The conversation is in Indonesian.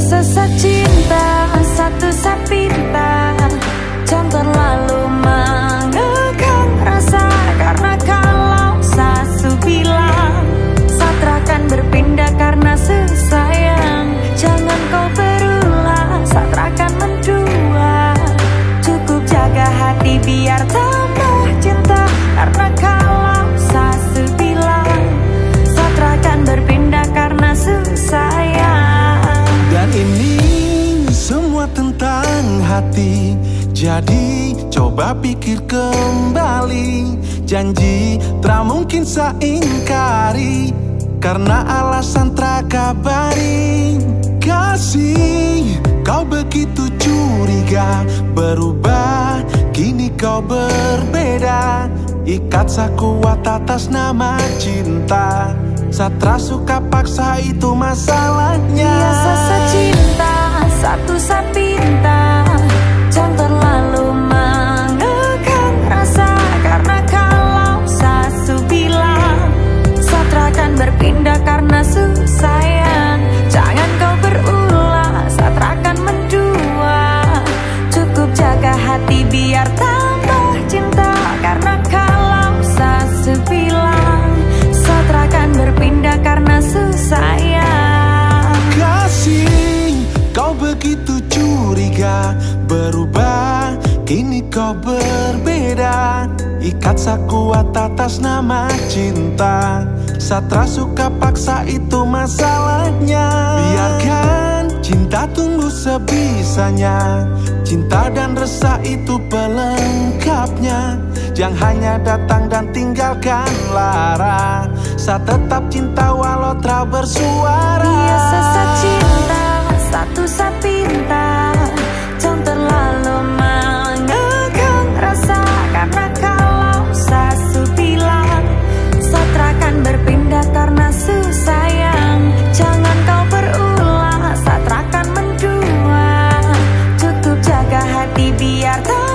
sesat cinta Satu sapinta Jangan terlalu mengekang rasa Karena kalau sasu bilang Satrakan berpindah karena sesayang. Jangan kau berulang Satrakan mendua. Cukup jaga hati biar tambah hati. Jadi coba pikir kembali. Janji tak mungkin saya ingkari Karena alasan kabari Kasih kau begitu curiga. Berubah kini kau berbeda. Ikat sakuat atas nama cinta. Satra suka paksa itu masalahnya. Biasa karena susayang. Jangan kau berulah, satrakan mendua. Cukup jaga hati biar tambah cinta. Karena kalau sasu bilang Satrakan berpindah karena susayang. Kasih kau begitu curiga Berubah kini kau berbeda. Ikat sakuat atas nama cinta. Satra suka paksa itu masalahnya. Biarkan cinta tumbuh sebisanya. Cinta dan resah itu pelengkapnya. Jangan hanya datang dan tinggalkan lara. Saat tetap cinta walau tak bersuara. Biasa cinta olvidarte.